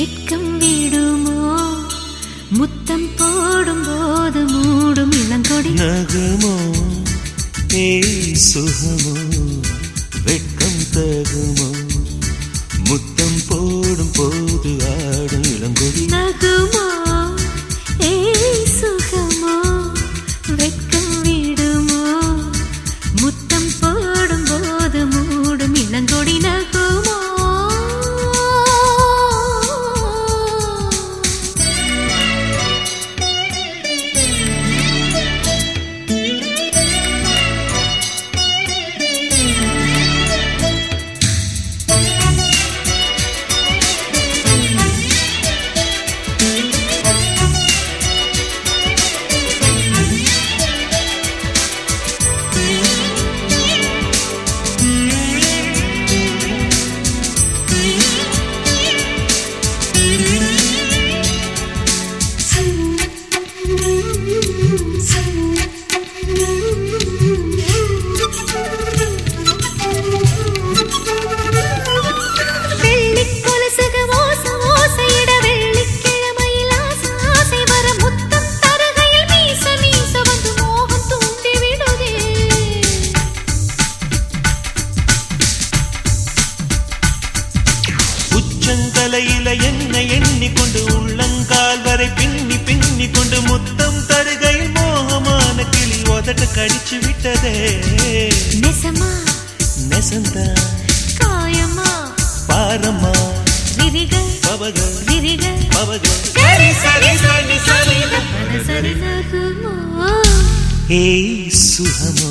வெட்கம் விடுமோ? முத்தம் போடும் போது மூடும் இளங்கொடி. நகமோ? நீ சுகமோ? வெட்கம் தகுமோ? முத்தம் போடும் போது உச்சந்தலையில என்ன எண்ணிக்கொண்டு உள்ளங்கால் வரை பின்னி பின்னி கொண்டு முத்தம் தருகையில் மோகமான கிளி உதட்டு கடிச்சு விட்டதே. நெசமா? நெசந்தா? காயமா? பாரம்மா விரிகள்? பவக விரிகள்? பவக சரி சரி சரி சரி சரி. ஏய் சுகமோ?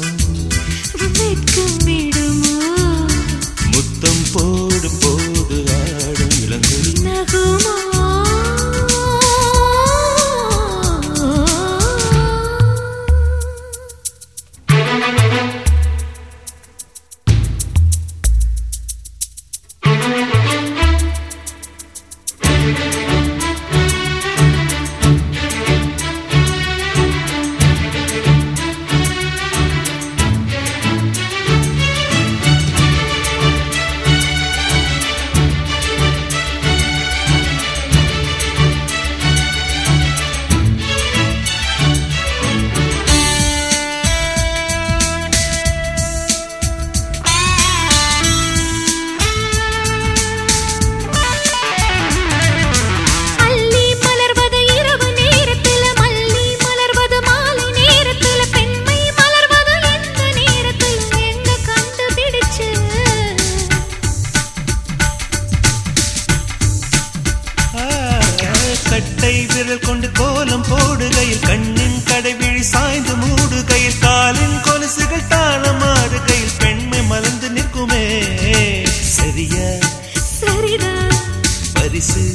விரல் கொண்டு கோலம் போடுகையில் கண்ணின் கடைவிழி சாய்ந்து மூடுகையில் காலின் கொலுசுகள் தாளமாடுகையில் பெண்மை மலர்ந்து நிற்குமே. சரியா? சரிதான் பரிசு.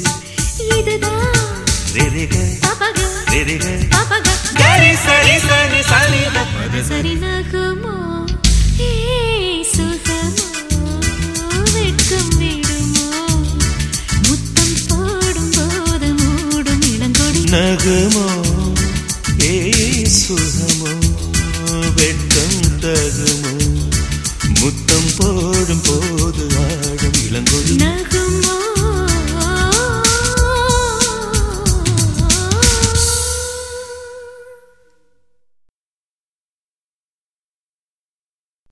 நகுமோ ஏய் சுகமோ வெட்கம் தகுமோ முத்தம் போடும் போது ஆடும் இளங்கொழி நகுமோ